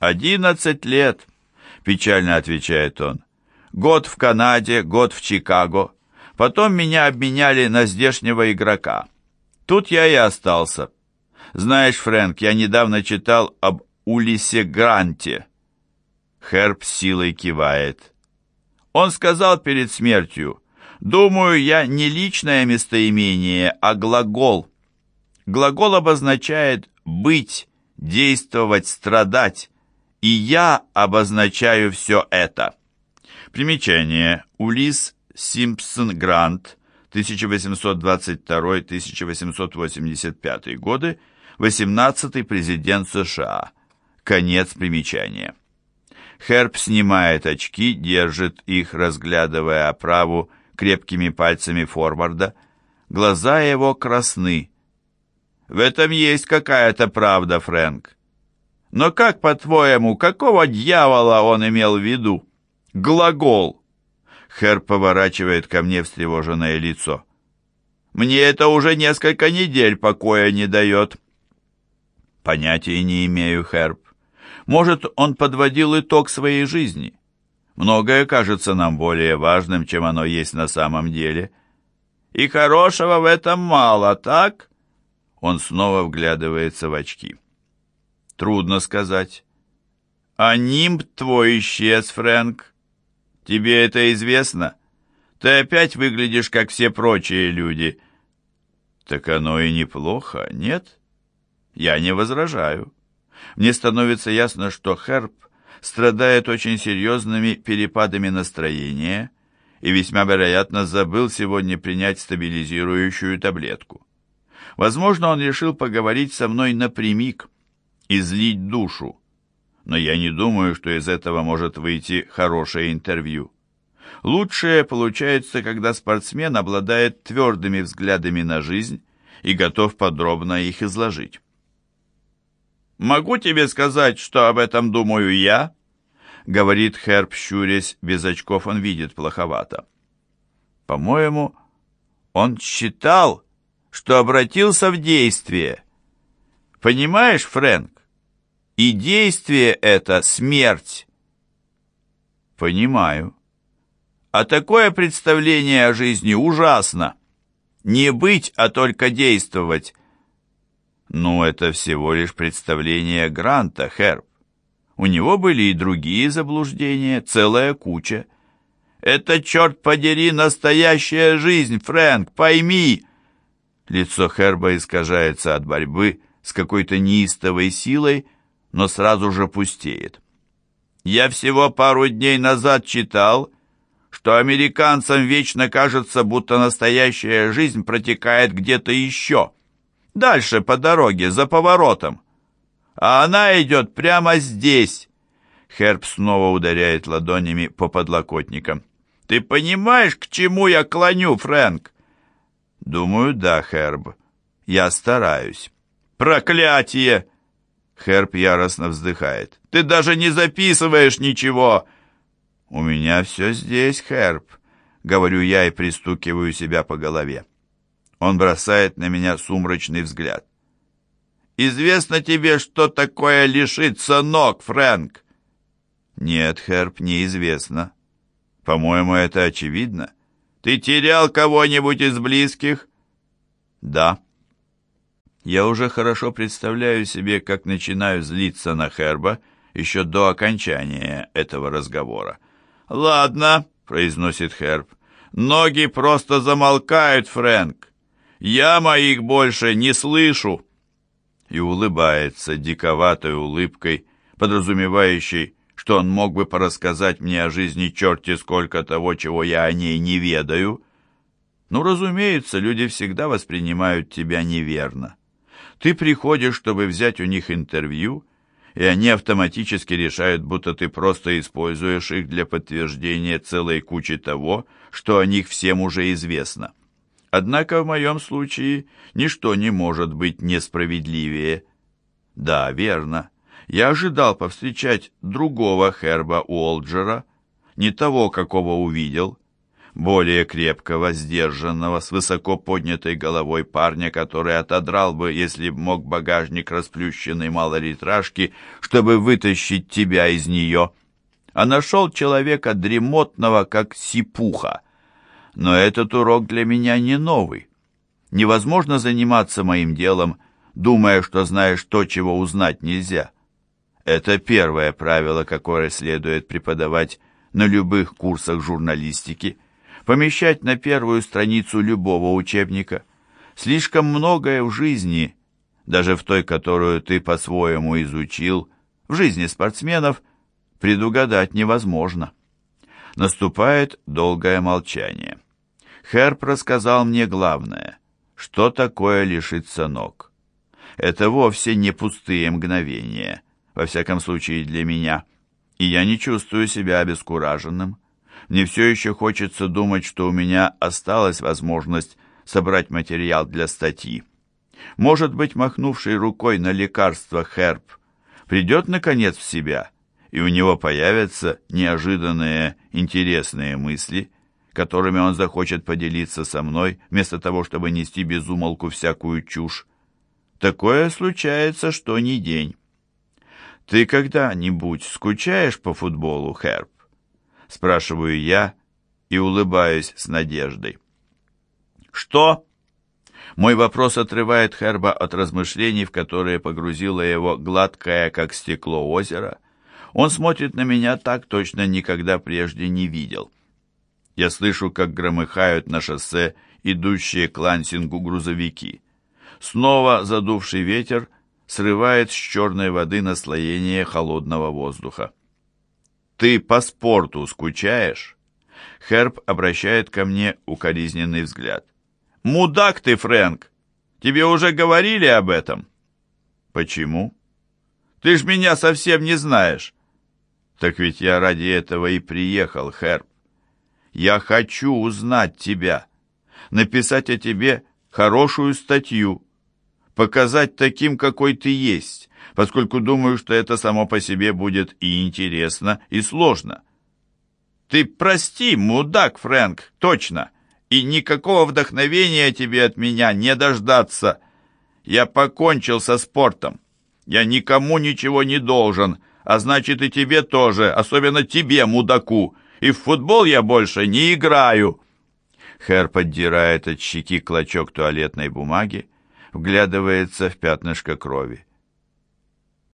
«Одиннадцать лет», — печально отвечает он. «Год в Канаде, год в Чикаго. Потом меня обменяли на здешнего игрока. Тут я и остался. Знаешь, Фрэнк, я недавно читал об Улисе Гранте». Херб силой кивает. Он сказал перед смертью, «Думаю, я не личное местоимение, а глагол. Глагол обозначает «быть», «действовать», «страдать» и я обозначаю все это. Примечание. Улис Симпсон Грант, 1822-1885 годы, 18-й президент США. Конец примечания. Херб снимает очки, держит их, разглядывая оправу крепкими пальцами форварда. Глаза его красны. В этом есть какая-то правда, Фрэнк. Но как, по-твоему, какого дьявола он имел в виду? Глагол. Хер поворачивает ко мне встревоженное лицо. Мне это уже несколько недель покоя не дает. Понятия не имею, Херб. Может, он подводил итог своей жизни. Многое кажется нам более важным, чем оно есть на самом деле. И хорошего в этом мало, так? Он снова вглядывается в очки. Трудно сказать. А нимб твой исчез, Фрэнк. Тебе это известно? Ты опять выглядишь, как все прочие люди. Так оно и неплохо, нет? Я не возражаю. Мне становится ясно, что Херб страдает очень серьезными перепадами настроения и весьма вероятно забыл сегодня принять стабилизирующую таблетку. Возможно, он решил поговорить со мной напрямик, излить душу. Но я не думаю, что из этого может выйти хорошее интервью. Лучшее получается, когда спортсмен обладает твердыми взглядами на жизнь и готов подробно их изложить. «Могу тебе сказать, что об этом думаю я?» Говорит Херб, щурясь, без очков он видит плоховато. «По-моему, он считал, что обратился в действие. Понимаешь, Фрэнк? И действие это смерть. Понимаю. А такое представление о жизни ужасно. Не быть, а только действовать. Ну, это всего лишь представление Гранта, Херб. У него были и другие заблуждения, целая куча. Это, черт подери, настоящая жизнь, Фрэнк, пойми. Лицо Херба искажается от борьбы с какой-то неистовой силой, но сразу же пустеет. Я всего пару дней назад читал, что американцам вечно кажется, будто настоящая жизнь протекает где-то еще, дальше по дороге, за поворотом. А она идет прямо здесь. Херб снова ударяет ладонями по подлокотникам. Ты понимаешь, к чему я клоню, Фрэнк? Думаю, да, Херб. Я стараюсь. Проклятие! Херб яростно вздыхает. «Ты даже не записываешь ничего!» «У меня все здесь, Херб», — говорю я и пристукиваю себя по голове. Он бросает на меня сумрачный взгляд. «Известно тебе, что такое лишиться ног, Фрэнк?» «Нет, Херб, неизвестно. По-моему, это очевидно. Ты терял кого-нибудь из близких?» «Да». Я уже хорошо представляю себе, как начинаю злиться на Херба еще до окончания этого разговора. «Ладно», — произносит Херб, — «ноги просто замолкают, Фрэнк. Я моих больше не слышу». И улыбается диковатой улыбкой, подразумевающей, что он мог бы порассказать мне о жизни черти сколько того, чего я о ней не ведаю. Ну, разумеется, люди всегда воспринимают тебя неверно. Ты приходишь, чтобы взять у них интервью, и они автоматически решают, будто ты просто используешь их для подтверждения целой кучи того, что о них всем уже известно. Однако в моем случае ничто не может быть несправедливее. Да, верно. Я ожидал повстречать другого Херба Уолджера, не того, какого увидел. Более крепкого, сдержанного, с высоко поднятой головой парня, который отодрал бы, если б мог багажник расплющенной малолитражки, чтобы вытащить тебя из нее. А нашел человека дремотного, как сипуха. Но этот урок для меня не новый. Невозможно заниматься моим делом, думая, что знаешь то, чего узнать нельзя. Это первое правило, которое следует преподавать на любых курсах журналистики – помещать на первую страницу любого учебника. Слишком многое в жизни, даже в той, которую ты по-своему изучил, в жизни спортсменов, предугадать невозможно. Наступает долгое молчание. Херп рассказал мне главное, что такое лишиться ног. Это вовсе не пустые мгновения, во всяком случае для меня, и я не чувствую себя обескураженным. Мне все еще хочется думать, что у меня осталась возможность собрать материал для статьи. Может быть, махнувший рукой на лекарство Херб придет, наконец, в себя, и у него появятся неожиданные интересные мысли, которыми он захочет поделиться со мной, вместо того, чтобы нести безумолку всякую чушь. Такое случается, что не день. Ты когда-нибудь скучаешь по футболу, Херб? Спрашиваю я и улыбаюсь с надеждой. Что? Мой вопрос отрывает Херба от размышлений, в которые погрузило его гладкое, как стекло, озеро. Он смотрит на меня так, точно никогда прежде не видел. Я слышу, как громыхают на шоссе идущие к Лансингу грузовики. Снова задувший ветер срывает с черной воды наслоение холодного воздуха. «Ты по спорту скучаешь?» Херб обращает ко мне укоризненный взгляд. «Мудак ты, Фрэнк! Тебе уже говорили об этом?» «Почему?» «Ты ж меня совсем не знаешь!» «Так ведь я ради этого и приехал, Херб. Я хочу узнать тебя, написать о тебе хорошую статью, показать таким, какой ты есть, поскольку думаю, что это само по себе будет и интересно, и сложно. Ты прости, мудак, Фрэнк, точно, и никакого вдохновения тебе от меня не дождаться. Я покончил со спортом. Я никому ничего не должен, а значит и тебе тоже, особенно тебе, мудаку. И в футбол я больше не играю. Хэр поддирает от щеки клочок туалетной бумаги, вглядывается в пятнышко крови.